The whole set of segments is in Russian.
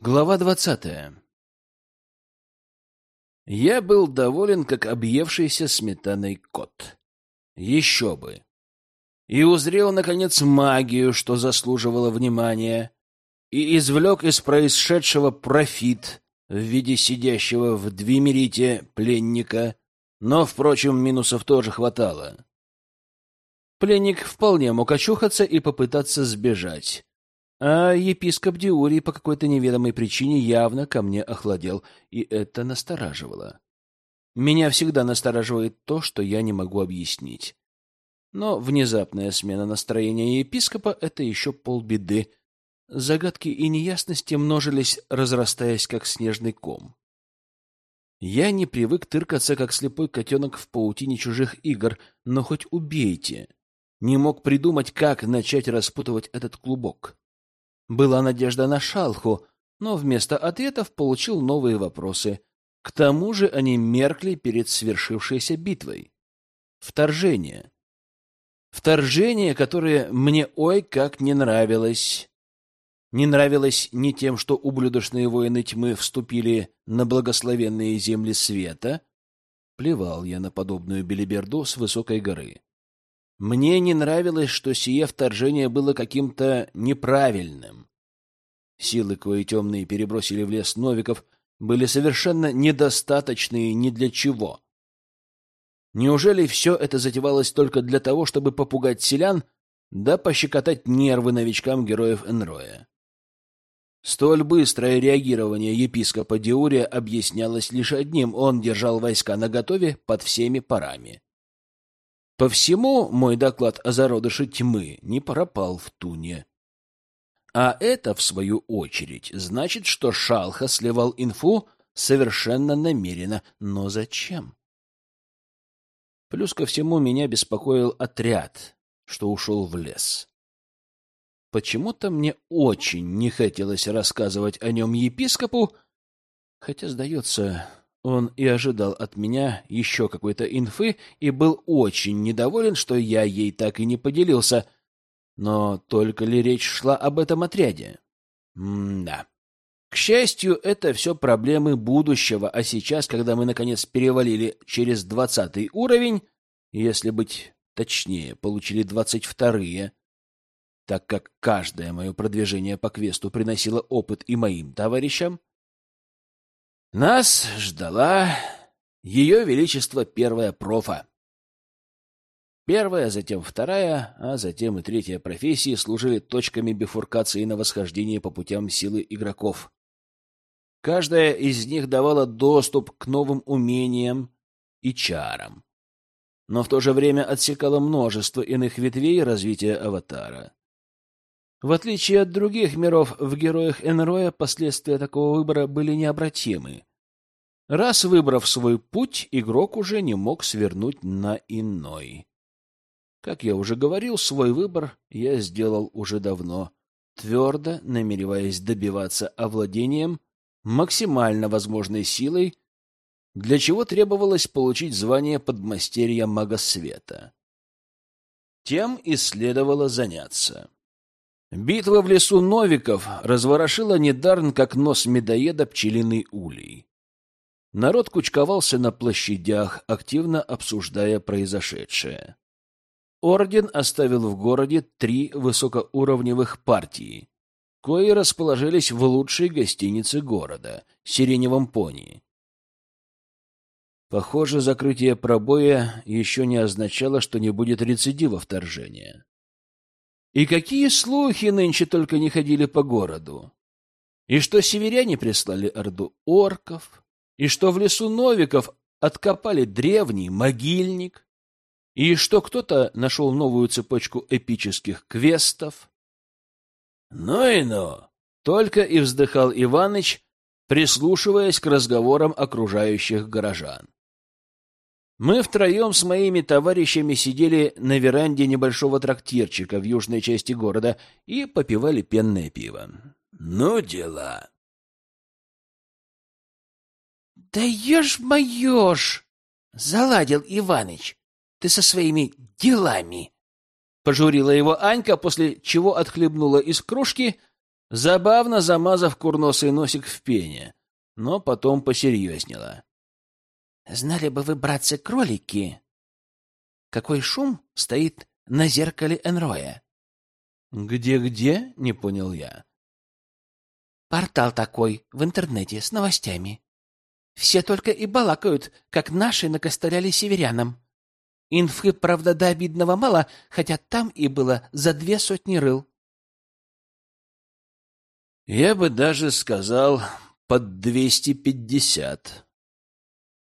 Глава двадцатая Я был доволен, как объевшийся сметаной кот. Еще бы! И узрел, наконец, магию, что заслуживало внимания, и извлек из происшедшего профит в виде сидящего в двимерите пленника, но, впрочем, минусов тоже хватало. Пленник вполне мог очухаться и попытаться сбежать а епископ Диурий по какой-то неведомой причине явно ко мне охладел, и это настораживало. Меня всегда настораживает то, что я не могу объяснить. Но внезапная смена настроения епископа — это еще полбеды. Загадки и неясности множились, разрастаясь, как снежный ком. Я не привык тыркаться, как слепой котенок в паутине чужих игр, но хоть убейте. Не мог придумать, как начать распутывать этот клубок. Была надежда на шалху, но вместо ответов получил новые вопросы. К тому же они меркли перед свершившейся битвой. Вторжение. Вторжение, которое мне ой как не нравилось. Не нравилось ни тем, что ублюдочные воины тьмы вступили на благословенные земли света. Плевал я на подобную белиберду с высокой горы. Мне не нравилось, что сие вторжение было каким-то неправильным. Силы, кои темные перебросили в лес Новиков, были совершенно недостаточные ни для чего. Неужели все это затевалось только для того, чтобы попугать селян, да пощекотать нервы новичкам героев Энроя? Столь быстрое реагирование епископа Диурия объяснялось лишь одним — он держал войска наготове под всеми парами. По всему мой доклад о зародыше тьмы не пропал в туне. А это, в свою очередь, значит, что Шалха сливал инфу совершенно намеренно. Но зачем? Плюс ко всему меня беспокоил отряд, что ушел в лес. Почему-то мне очень не хотелось рассказывать о нем епископу, хотя, сдается, он и ожидал от меня еще какой-то инфы и был очень недоволен, что я ей так и не поделился. Но только ли речь шла об этом отряде? М-да. К счастью, это все проблемы будущего, а сейчас, когда мы, наконец, перевалили через двадцатый уровень, если быть точнее, получили двадцать вторые, так как каждое мое продвижение по квесту приносило опыт и моим товарищам, нас ждала ее величество первая профа. Первая, затем вторая, а затем и третья профессии служили точками бифуркации на восхождение по путям силы игроков. Каждая из них давала доступ к новым умениям и чарам, но в то же время отсекала множество иных ветвей развития аватара. В отличие от других миров, в героях Энроя последствия такого выбора были необратимы. Раз выбрав свой путь, игрок уже не мог свернуть на иной. Как я уже говорил, свой выбор я сделал уже давно, твердо намереваясь добиваться овладением максимально возможной силой, для чего требовалось получить звание подмастерья мага света. Тем и следовало заняться. Битва в лесу Новиков разворошила недарн, как нос медоеда пчелиный улей. Народ кучковался на площадях, активно обсуждая произошедшее. Орден оставил в городе три высокоуровневых партии, кои расположились в лучшей гостинице города — Сиреневом пони. Похоже, закрытие пробоя еще не означало, что не будет рецидива вторжения. И какие слухи нынче только не ходили по городу. И что северяне прислали орду орков, и что в лесу Новиков откопали древний могильник, и что кто-то нашел новую цепочку эпических квестов. Ну и ну! Только и вздыхал Иваныч, прислушиваясь к разговорам окружающих горожан. Мы втроем с моими товарищами сидели на веранде небольшого трактирчика в южной части города и попивали пенное пиво. Ну, дела. Да ешь-моешь! Заладил Иваныч. Ты со своими делами. Пожурила его Анька, после чего отхлебнула из кружки, забавно замазав курносый носик в пене, но потом посерьезнела. Знали бы вы, братцы-кролики, какой шум стоит на зеркале Энроя. «Где-где?» — не понял я. «Портал такой, в интернете, с новостями. Все только и балакают, как наши накостыляли северянам. Инфы, правда, до обидного мало, хотя там и было за две сотни рыл. Я бы даже сказал, под двести пятьдесят.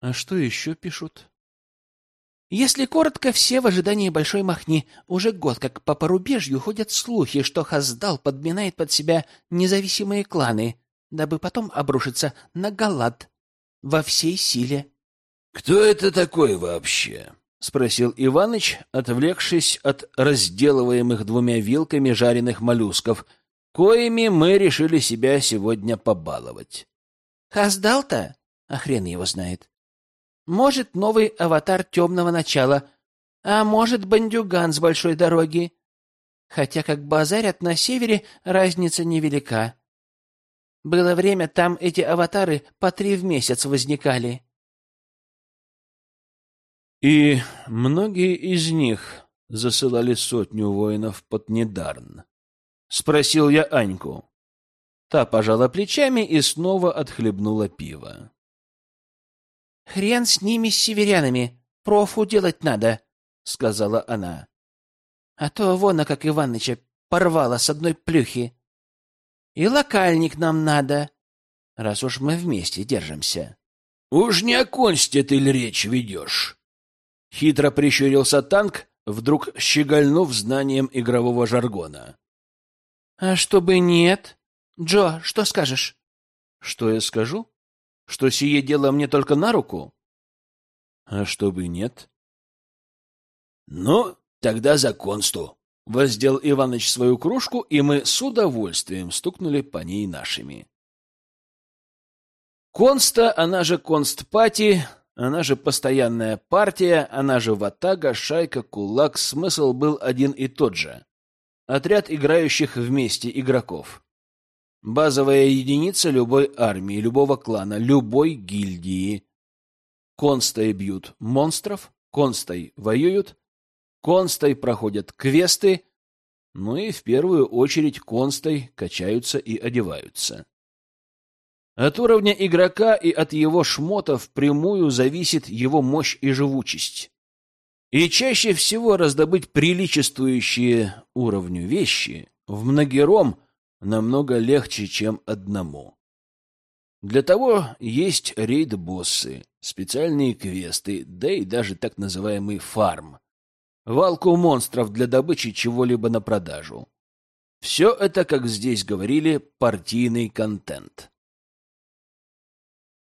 А что еще пишут? Если коротко, все в ожидании Большой Махни. Уже год как по порубежью ходят слухи, что Хаздал подминает под себя независимые кланы, дабы потом обрушиться на Галат во всей силе. — Кто это такой вообще? — спросил Иваныч, отвлекшись от разделываемых двумя вилками жареных моллюсков, коими мы решили себя сегодня побаловать. — Хаздал-то? А хрен его знает. Может, новый аватар темного начала, а может, бандюган с большой дороги. Хотя, как базарят на севере, разница невелика. Было время, там эти аватары по три в месяц возникали. И многие из них засылали сотню воинов под Недарн. Спросил я Аньку. Та пожала плечами и снова отхлебнула пиво. — Хрен с ними, с северянами. Профу делать надо, — сказала она. — А то вон, как Иваныча порвала с одной плюхи. И локальник нам надо, раз уж мы вместе держимся. — Уж не о консте ты речь ведешь? Хитро прищурился танк, вдруг щегольнув знанием игрового жаргона. — А чтобы нет? Джо, что скажешь? — Что я скажу? Что сие дело мне только на руку? А чтобы нет? Ну, тогда за консту. Воздел Иваныч свою кружку, и мы с удовольствием стукнули по ней нашими. Конста, она же констпати, она же постоянная партия, она же ватага, шайка, кулак, смысл был один и тот же. Отряд играющих вместе игроков. Базовая единица любой армии, любого клана, любой гильдии. Констой бьют монстров, констой воюют, констой проходят квесты, ну и в первую очередь констой качаются и одеваются. От уровня игрока и от его шмотов прямую зависит его мощь и живучесть. И чаще всего раздобыть приличествующие уровню вещи в многером – намного легче, чем одному. Для того есть рейд-боссы, специальные квесты, да и даже так называемый фарм. Валку монстров для добычи чего-либо на продажу. Все это, как здесь говорили, партийный контент.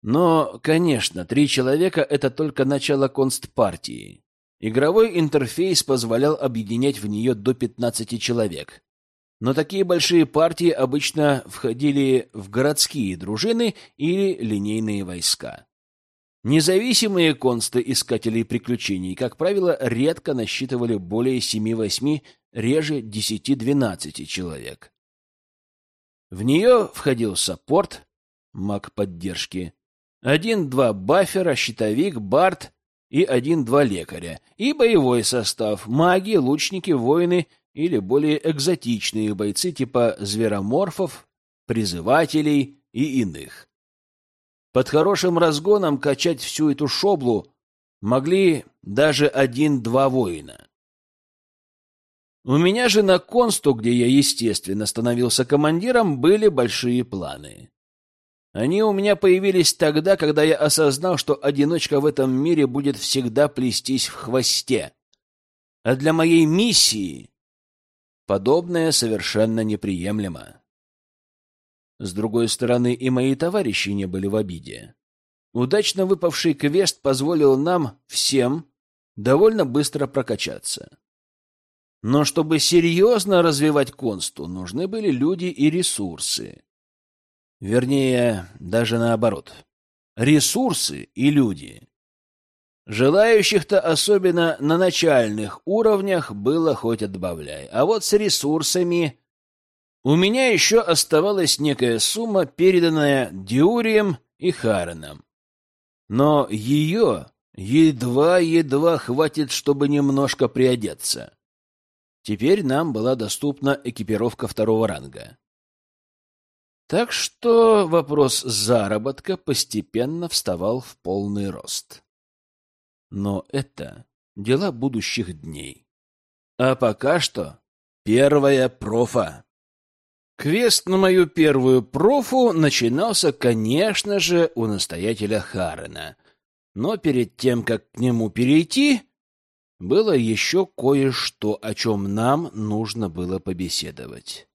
Но, конечно, три человека — это только начало констпартии. Игровой интерфейс позволял объединять в нее до 15 человек но такие большие партии обычно входили в городские дружины или линейные войска. Независимые консты искателей приключений, как правило, редко насчитывали более 7-8, реже 10-12 человек. В нее входил саппорт, маг поддержки, один-два бафера, щитовик, бард и один-два лекаря, и боевой состав, маги, лучники, воины или более экзотичные бойцы типа звероморфов, призывателей и иных. Под хорошим разгоном качать всю эту шоблу могли даже один-два воина. У меня же на консту, где я, естественно, становился командиром, были большие планы. Они у меня появились тогда, когда я осознал, что одиночка в этом мире будет всегда плестись в хвосте. А для моей миссии Подобное совершенно неприемлемо. С другой стороны, и мои товарищи не были в обиде. Удачно выпавший квест позволил нам всем довольно быстро прокачаться. Но чтобы серьезно развивать консту, нужны были люди и ресурсы. Вернее, даже наоборот. Ресурсы и люди. Желающих-то особенно на начальных уровнях было хоть отбавляй. А вот с ресурсами У меня еще оставалась некая сумма, переданная Диурием и Хареном. Но ее едва-едва хватит, чтобы немножко приодеться. Теперь нам была доступна экипировка второго ранга. Так что вопрос заработка постепенно вставал в полный рост. Но это дела будущих дней. А пока что первая профа. Квест на мою первую профу начинался, конечно же, у настоятеля Харена. Но перед тем, как к нему перейти, было еще кое-что, о чем нам нужно было побеседовать.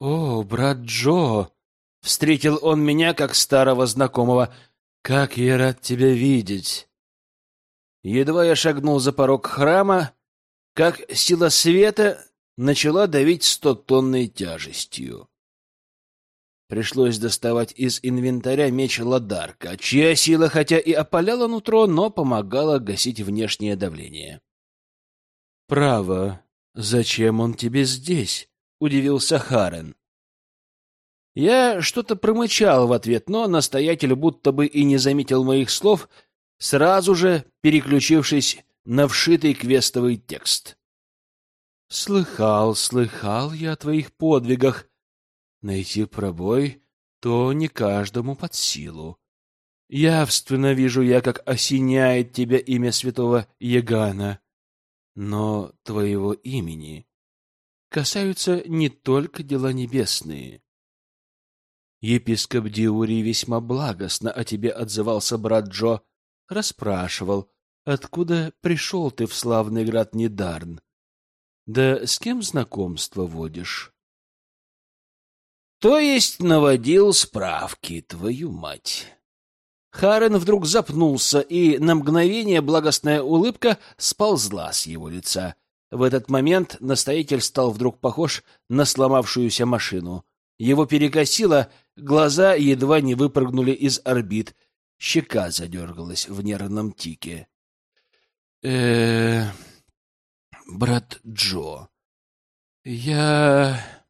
«О, брат Джо!» — встретил он меня как старого знакомого. «Как я рад тебя видеть!» Едва я шагнул за порог храма, как сила света начала давить стотонной тяжестью. Пришлось доставать из инвентаря меч Ладарка, чья сила хотя и опаляла нутро, но помогала гасить внешнее давление. «Право, зачем он тебе здесь?» — удивился Харен. Я что-то промычал в ответ, но настоятель будто бы и не заметил моих слов, сразу же переключившись на вшитый квестовый текст. Слыхал, слыхал я о твоих подвигах. Найти пробой — то не каждому под силу. Явственно вижу я, как осеняет тебя имя святого Ягана. Но твоего имени касаются не только дела небесные. Епископ Диурий весьма благостно о тебе отзывался брат Джо, расспрашивал, откуда пришел ты в славный град Недарн. Да с кем знакомство водишь? То есть наводил справки, твою мать. Харен вдруг запнулся, и на мгновение благостная улыбка сползла с его лица. В этот момент настоятель стал вдруг похож на сломавшуюся машину. Его перекосило, глаза едва не выпрыгнули из орбит, щека задергалась в нервном тике. э брат Джо, я...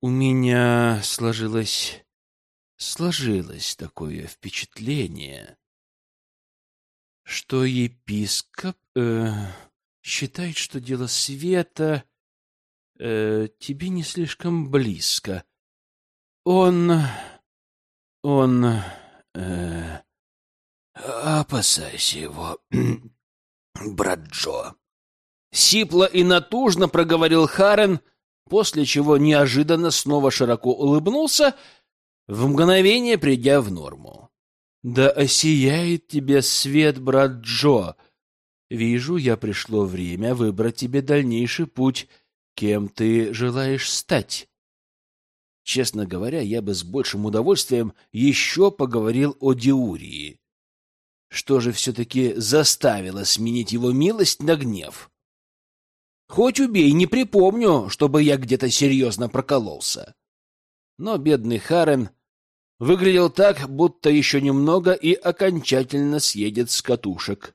У меня сложилось... Сложилось такое впечатление, что епископ э, считает, что дело света э, тебе не слишком близко. Он... он... Э, опасайся его, брат Джо. Сипло и натужно проговорил Харен, после чего неожиданно снова широко улыбнулся, в мгновение придя в норму. «Да осияет тебе свет, брат Джо! Вижу, я пришло время выбрать тебе дальнейший путь. Кем ты желаешь стать?» Честно говоря, я бы с большим удовольствием еще поговорил о Диурии. Что же все-таки заставило сменить его милость на гнев? Хоть убей, не припомню, чтобы я где-то серьезно прокололся. Но бедный Харен выглядел так, будто еще немного и окончательно съедет с катушек.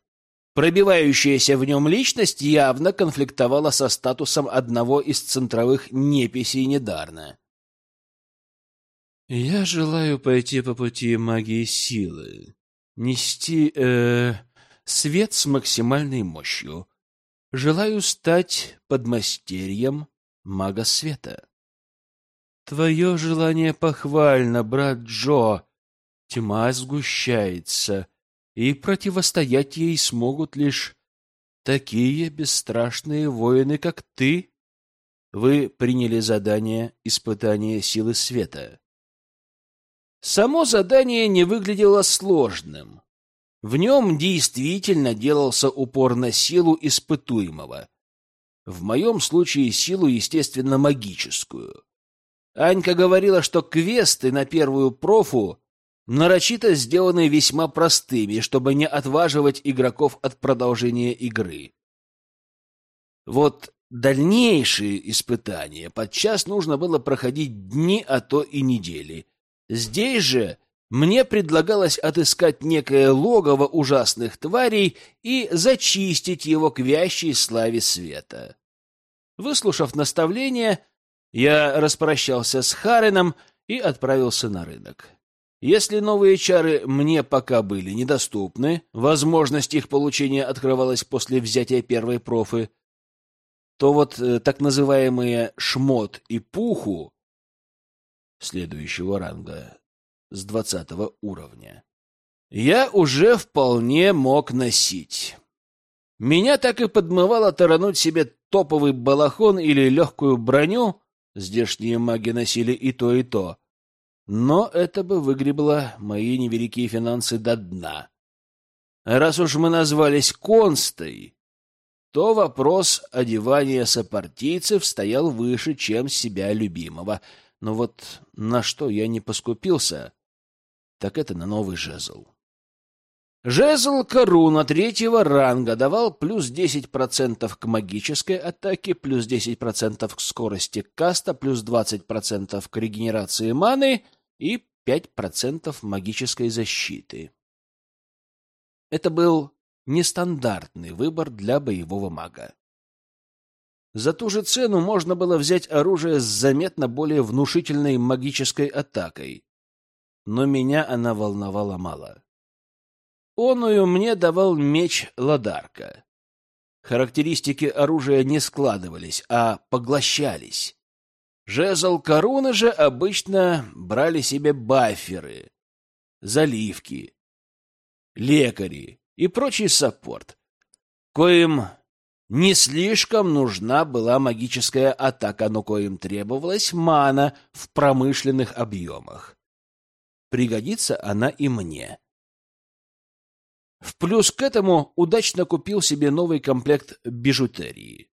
Пробивающаяся в нем личность явно конфликтовала со статусом одного из центровых неписей недарно. «Я желаю пойти по пути магии силы, нести э, свет с максимальной мощью, Желаю стать подмастерьем мага света. Твое желание похвально, брат Джо. Тьма сгущается, и противостоять ей смогут лишь такие бесстрашные воины, как ты. Вы приняли задание испытания силы света. Само задание не выглядело сложным. В нем действительно делался упор на силу испытуемого. В моем случае силу, естественно, магическую. Анька говорила, что квесты на первую профу нарочито сделаны весьма простыми, чтобы не отваживать игроков от продолжения игры. Вот дальнейшие испытания подчас нужно было проходить дни, а то и недели. Здесь же мне предлагалось отыскать некое логово ужасных тварей и зачистить его к вящей славе света. Выслушав наставление, Я распрощался с Хареном и отправился на рынок. Если новые чары мне пока были недоступны, возможность их получения открывалась после взятия первой профы, то вот э, так называемые шмот и пуху следующего ранга с двадцатого уровня я уже вполне мог носить. Меня так и подмывало тарануть себе топовый балахон или легкую броню, здешние маги носили и то, и то, но это бы выгребло мои невеликие финансы до дна. Раз уж мы назвались Констой, то вопрос одевания сопартийцев стоял выше, чем себя любимого. Но вот на что я не поскупился, так это на новый жезл. Жезл Коруна третьего ранга давал плюс 10% к магической атаке, плюс 10% к скорости каста, плюс 20% к регенерации маны — и 5% магической защиты. Это был нестандартный выбор для боевого мага. За ту же цену можно было взять оружие с заметно более внушительной магической атакой, но меня она волновала мало. Оную мне давал меч Ладарка. Характеристики оружия не складывались, а поглощались. Жезл Коруна же обычно брали себе баферы, заливки, лекари и прочий саппорт, коим не слишком нужна была магическая атака, но коим требовалась мана в промышленных объемах. Пригодится она и мне. В плюс к этому удачно купил себе новый комплект бижутерии.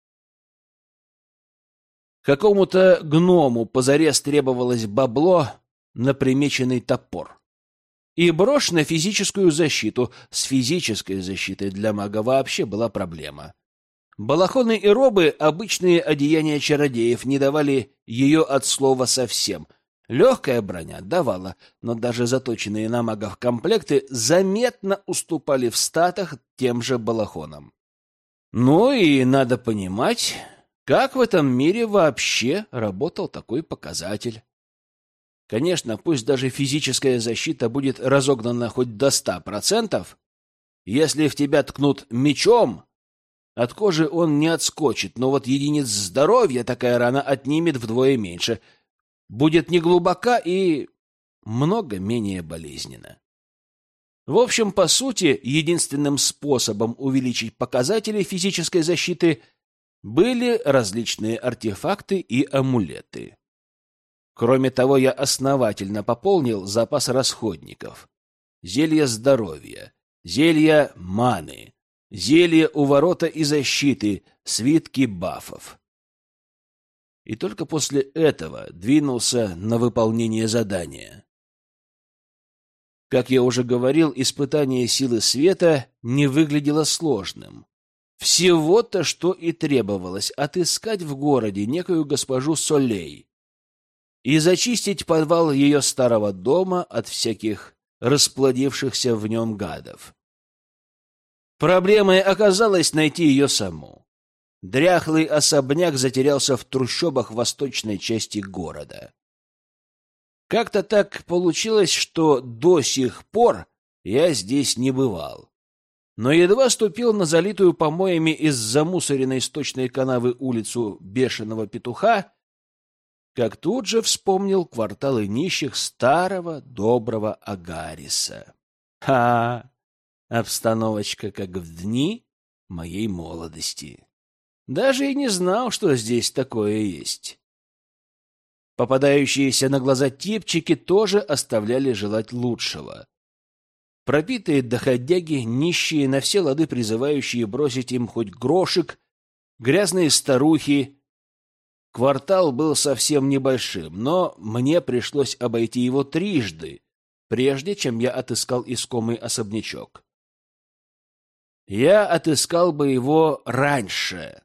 Какому-то гному позарез требовалось бабло на примеченный топор. И брошь на физическую защиту. С физической защитой для мага вообще была проблема. Балахоны и робы, обычные одеяния чародеев, не давали ее от слова совсем. Легкая броня давала, но даже заточенные на магов комплекты заметно уступали в статах тем же балахонам. Ну и надо понимать, как в этом мире вообще работал такой показатель? Конечно, пусть даже физическая защита будет разогнана хоть до ста процентов, если в тебя ткнут мечом, от кожи он не отскочит, но вот единиц здоровья такая рана отнимет вдвое меньше. Будет неглубока и много менее болезненно. В общем, по сути, единственным способом увеличить показатели физической защиты были различные артефакты и амулеты. Кроме того, я основательно пополнил запас расходников. Зелья здоровья, зелья маны, зелья уворота и защиты, свитки бафов. И только после этого двинулся на выполнение задания. Как я уже говорил, испытание силы света не выглядело сложным. Всего-то, что и требовалось — отыскать в городе некую госпожу Солей и зачистить подвал ее старого дома от всяких расплодившихся в нем гадов. Проблемой оказалось найти ее саму. Дряхлый особняк затерялся в трущобах восточной части города. Как-то так получилось, что до сих пор я здесь не бывал но едва ступил на залитую помоями из замусоренной сточной канавы улицу Бешеного Петуха, как тут же вспомнил кварталы нищих старого доброго Агариса. Ха! Обстановочка как в дни моей молодости. Даже и не знал, что здесь такое есть. Попадающиеся на глаза типчики тоже оставляли желать лучшего. Пропитые доходяги, нищие, на все лады призывающие бросить им хоть грошек, грязные старухи. Квартал был совсем небольшим, но мне пришлось обойти его трижды, прежде чем я отыскал искомый особнячок. Я отыскал бы его раньше,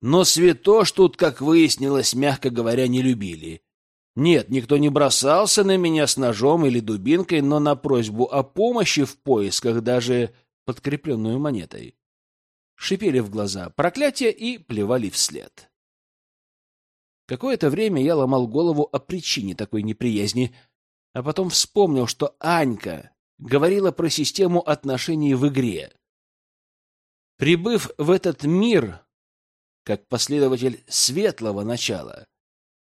но святош тут, как выяснилось, мягко говоря, не любили — нет, никто не бросался на меня с ножом или дубинкой, но на просьбу о помощи в поисках, даже подкрепленную монетой, шипели в глаза проклятия и плевали вслед. Какое-то время я ломал голову о причине такой неприязни, а потом вспомнил, что Анька говорила про систему отношений в игре. Прибыв в этот мир, как последователь светлого начала,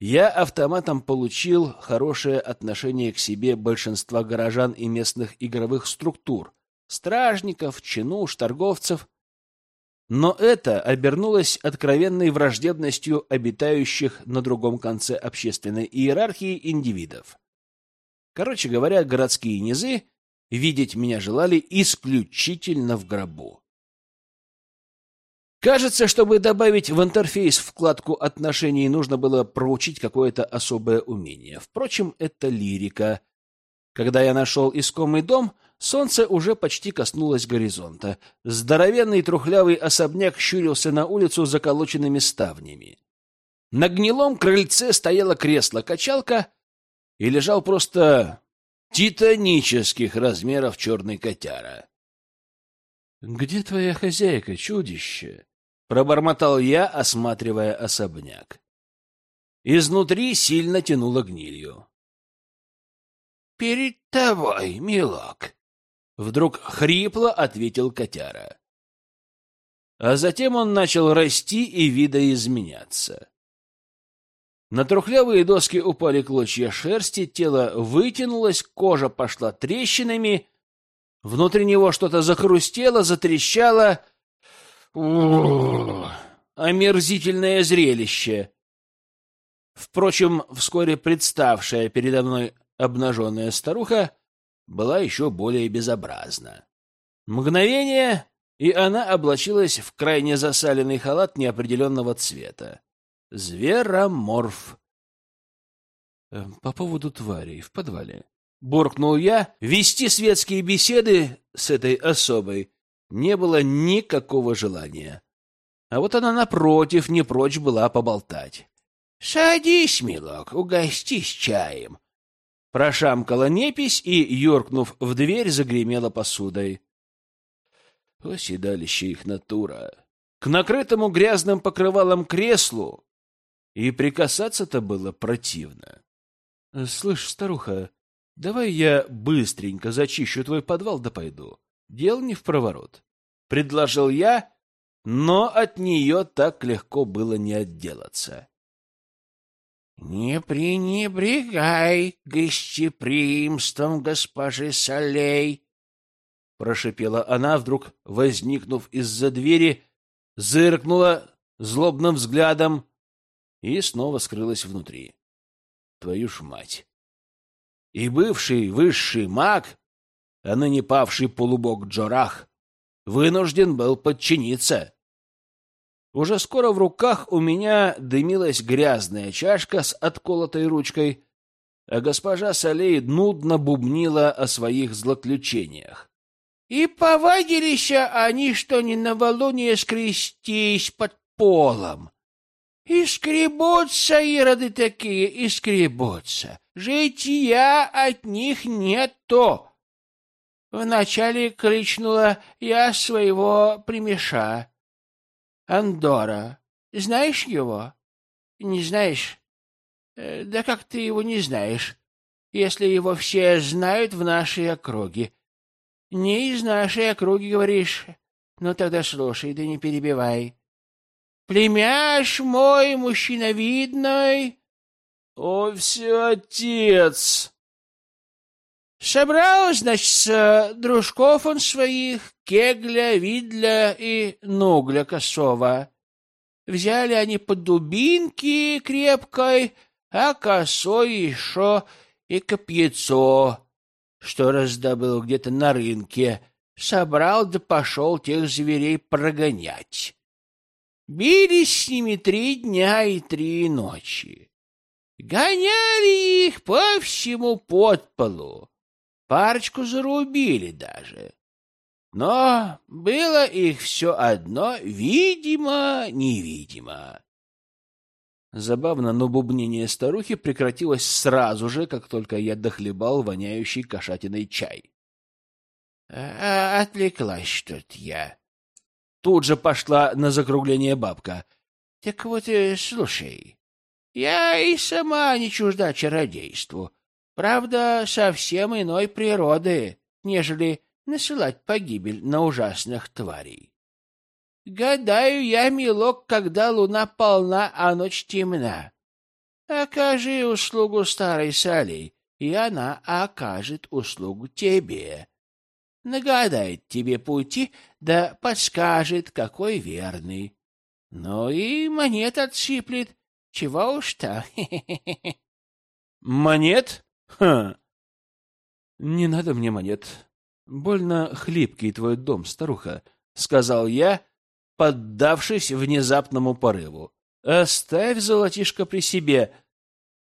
я автоматом получил хорошее отношение к себе большинства горожан и местных игровых структур, стражников, чинуш, торговцев. Но это обернулось откровенной враждебностью обитающих на другом конце общественной иерархии индивидов. Короче говоря, городские низы видеть меня желали исключительно в гробу. Кажется, чтобы добавить в интерфейс вкладку отношений, нужно было проучить какое-то особое умение. Впрочем, это лирика. Когда я нашел искомый дом, солнце уже почти коснулось горизонта. Здоровенный трухлявый особняк щурился на улицу заколоченными ставнями. На гнилом крыльце стояло кресло-качалка, и лежал просто титанических размеров черный котяра. — Где твоя хозяйка, чудище? — пробормотал я, осматривая особняк. Изнутри сильно тянуло гнилью. — Перед тобой, милок! — вдруг хрипло ответил котяра. А затем он начал расти и видоизменяться. На трухлявые доски упали клочья шерсти, тело вытянулось, кожа пошла трещинами, внутри него что-то захрустело, затрещало. Омерзительное зрелище. Впрочем, вскоре представшая передо мной обнаженная старуха была еще более безобразна. Мгновение, и она облачилась в крайне засаленный халат неопределенного цвета. Звероморф. Э, по поводу тварей в подвале. Буркнул я. Вести светские беседы с этой особой не было никакого желания. А вот она, напротив, не прочь была поболтать. — Садись, милок, угостись чаем. Прошамкала непись и, юркнув в дверь, загремела посудой. Оседалище их натура. К накрытому грязным покрывалом креслу и прикасаться-то было противно. — Слышь, старуха, давай я быстренько зачищу твой подвал да пойду. Дел не в проворот. Предложил я, но от нее так легко было не отделаться. — Не пренебрегай гостеприимством госпожи Солей, — прошипела она, вдруг возникнув из-за двери, зыркнула злобным взглядом и снова скрылась внутри. Твою ж мать! И бывший высший маг, а ныне павший полубог Джорах, вынужден был подчиниться. Уже скоро в руках у меня дымилась грязная чашка с отколотой ручкой, а госпожа Солей нудно бубнила о своих злоключениях. И повадились они, что ни на валуне скрестись под полом. И скребутся ироды такие, и скребутся. Жития от них нету. Вначале кличнула я своего примеша. Андора. Знаешь его? Не знаешь? Э, да как ты его не знаешь, если его все знают в нашей округе? Не из нашей округи, говоришь? Ну тогда слушай, да не перебивай. Племяш мой, мужчина видный. О, все отец! Собрал, значит, дружков он своих, Кегля, Видля и Нугля Косова. Взяли они по дубинке крепкой, а косой еще и копьецо, что раздобыл где-то на рынке, собрал да пошел тех зверей прогонять. Бились с ними три дня и три ночи. Гоняли их по всему подполу. Парочку зарубили даже. Но было их все одно, видимо-невидимо. Забавно, но бубнение старухи прекратилось сразу же, как только я дохлебал воняющий кошатиной чай. А, — Отвлеклась что-то я, Тут же пошла на закругление бабка. — Так вот, э, слушай, Я и сама не чужда чародейству. Правда, совсем иной природы, нежели насылать погибель на ужасных тварей. Гадаю я, милок, когда луна полна, а ночь темна. Окажи услугу старой Салей, и она окажет услугу тебе. Нагадает тебе пути, да подскажет, какой верный. Ну и монет отсыплет, чего уж там. Монет? Ха. Не надо мне монет. Больно хлипкий твой дом, старуха, сказал я, поддавшись внезапному порыву. Оставь золотишко при себе.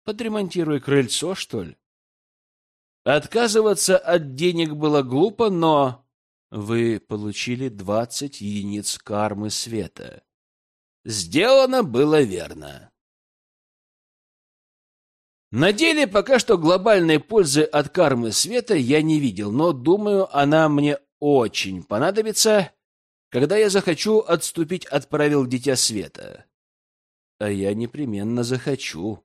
Подремонтируй крыльцо, что ли. Отказываться от денег было глупо, но вы получили двадцать единиц кармы света. Сделано было верно. На деле пока что глобальной пользы от кармы света я не видел, но, думаю, она мне очень понадобится, когда я захочу отступить от правил Дитя Света. А я непременно захочу.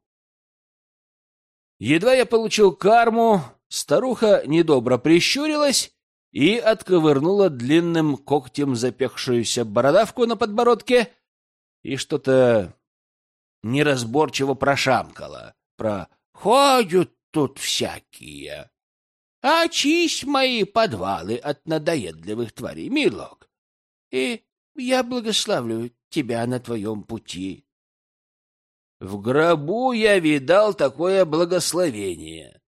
Едва я получил карму, старуха недобро прищурилась и отковырнула длинным когтем запекшуюся бородавку на подбородке и что-то неразборчиво прошамкала про Ходят тут всякие. Очисть мои подвалы от надоедливых тварей, милок, и я благословлю тебя на твоем пути. В гробу я видал такое благословение.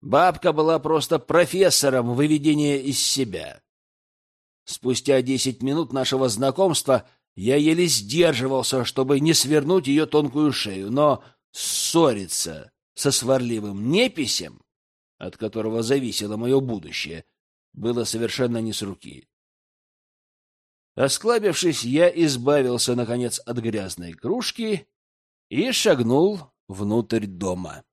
Бабка была просто профессором выведения из себя. Спустя десять минут нашего знакомства я еле сдерживался, чтобы не свернуть ее тонкую шею, но ссориться со сварливым неписем, от которого зависело мое будущее, было совершенно не с руки. Осклабившись, я избавился, наконец, от грязной кружки и шагнул внутрь дома.